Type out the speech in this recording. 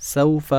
سوف